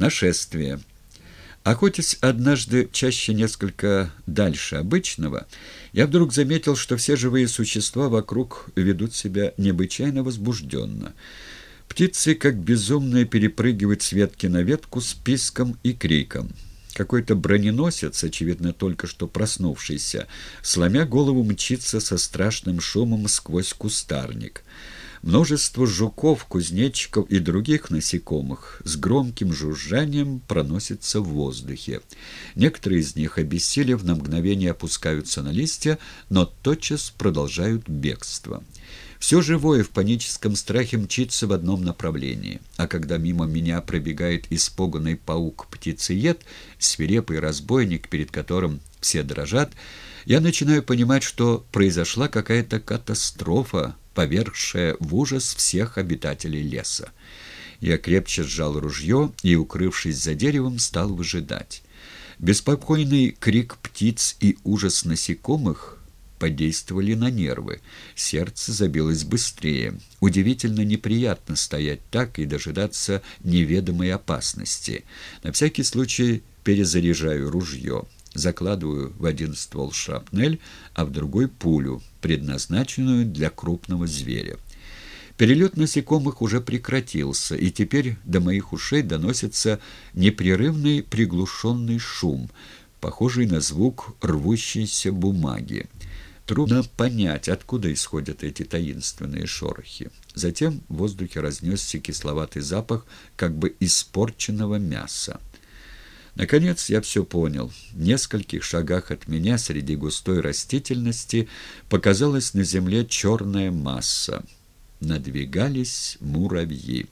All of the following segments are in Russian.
Нашествие. Охотясь однажды чаще несколько дальше обычного, я вдруг заметил, что все живые существа вокруг ведут себя необычайно возбужденно. Птицы, как безумные, перепрыгивают с ветки на ветку с писком и криком. Какой-то броненосец, очевидно, только что проснувшийся, сломя голову мчится со страшным шумом сквозь кустарник. Множество жуков, кузнечиков и других насекомых с громким жужжанием проносятся в воздухе. Некоторые из них, обессилев, на мгновение опускаются на листья, но тотчас продолжают бегство. Все живое в паническом страхе мчится в одном направлении, а когда мимо меня пробегает испуганный паук-птицеед, свирепый разбойник, перед которым все дрожат, я начинаю понимать, что произошла какая-то катастрофа, повергшая в ужас всех обитателей леса. Я крепче сжал ружье и, укрывшись за деревом, стал выжидать. Беспокойный крик птиц и ужас насекомых подействовали на нервы. Сердце забилось быстрее. Удивительно неприятно стоять так и дожидаться неведомой опасности. На всякий случай перезаряжаю ружье. Закладываю в один ствол шрапнель, а в другой пулю, предназначенную для крупного зверя. Перелет насекомых уже прекратился, и теперь до моих ушей доносится непрерывный приглушенный шум, похожий на звук рвущейся бумаги. Трудно понять, откуда исходят эти таинственные шорохи. Затем в воздухе разнесся кисловатый запах как бы испорченного мяса. Наконец я все понял. В нескольких шагах от меня среди густой растительности показалась на земле черная масса. Надвигались муравьи.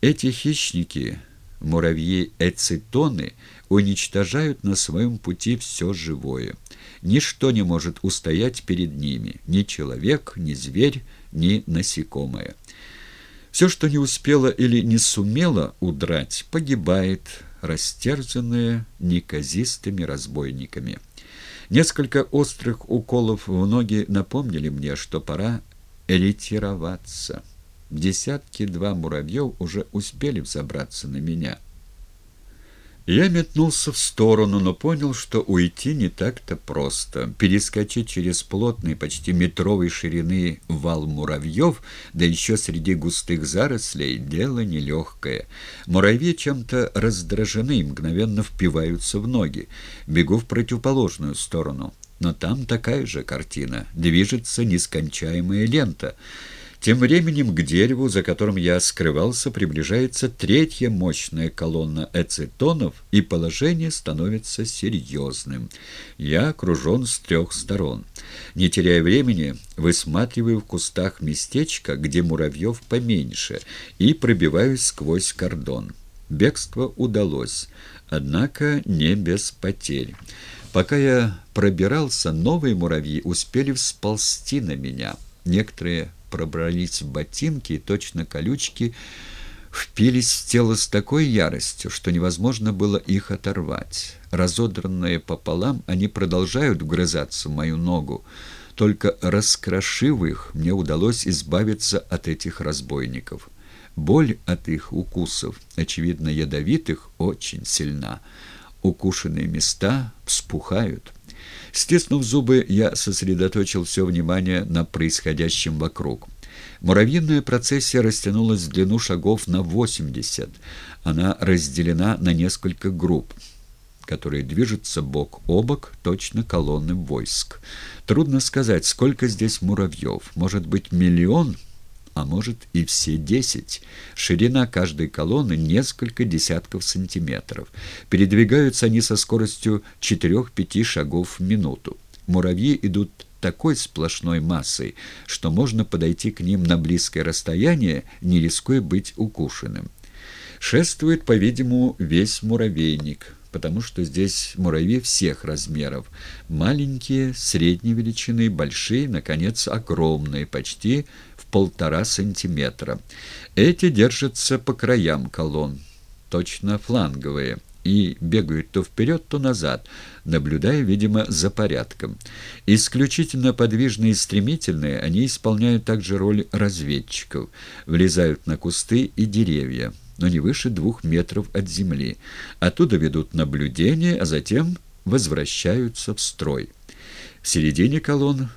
Эти хищники, муравьи-эцитоны, уничтожают на своем пути все живое. Ничто не может устоять перед ними, ни человек, ни зверь, ни насекомое. Все, что не успело или не сумело удрать, погибает, растерзанные неказистыми разбойниками. Несколько острых уколов в ноги напомнили мне, что пора ретироваться. Десятки-два муравьев уже успели взобраться на меня. Я метнулся в сторону, но понял, что уйти не так-то просто. Перескочить через плотный, почти метровой ширины вал муравьев, да еще среди густых зарослей, дело нелегкое. Муравьи чем-то раздражены и мгновенно впиваются в ноги. Бегу в противоположную сторону. Но там такая же картина. Движется нескончаемая лента. Тем временем к дереву, за которым я скрывался, приближается третья мощная колонна эцетонов, и положение становится серьезным. Я окружен с трех сторон. Не теряя времени, высматриваю в кустах местечко, где муравьев поменьше, и пробиваюсь сквозь кордон. Бегство удалось, однако не без потерь. Пока я пробирался, новые муравьи успели всползти на меня. Некоторые пробрались в ботинки, и точно колючки впились в тело с такой яростью, что невозможно было их оторвать. Разодранные пополам, они продолжают вгрызаться в мою ногу. Только раскрошив их, мне удалось избавиться от этих разбойников. Боль от их укусов, очевидно ядовитых, очень сильна. Укушенные места вспухают. Стиснув зубы, я сосредоточил все внимание на происходящем вокруг. Муравьиная процессия растянулась в длину шагов на 80. Она разделена на несколько групп, которые движутся бок о бок, точно колонны войск. Трудно сказать, сколько здесь муравьев. Может быть, миллион а может и все десять. Ширина каждой колонны несколько десятков сантиметров. Передвигаются они со скоростью 4-5 шагов в минуту. Муравьи идут такой сплошной массой, что можно подойти к ним на близкое расстояние, не рискуя быть укушенным. Шествует, по-видимому, весь муравейник, потому что здесь муравьи всех размеров. Маленькие, средней величины, большие, наконец, огромные, почти полтора сантиметра. Эти держатся по краям колонн, точно фланговые, и бегают то вперед, то назад, наблюдая, видимо, за порядком. Исключительно подвижные и стремительные, они исполняют также роль разведчиков, влезают на кусты и деревья. но не выше двух метров от земли. Оттуда ведут наблюдение, а затем возвращаются в строй. В середине колонн,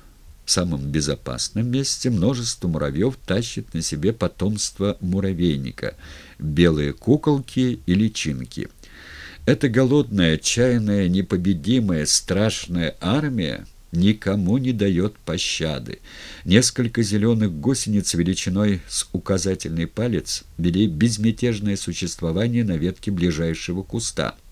в самом безопасном месте, множество муравьев тащит на себе потомство муравейника – белые куколки и личинки. Эта голодная, отчаянная, непобедимая, страшная армия – никому не дает пощады. Несколько зеленых гусениц величиной с указательный палец вели безмятежное существование на ветке ближайшего куста –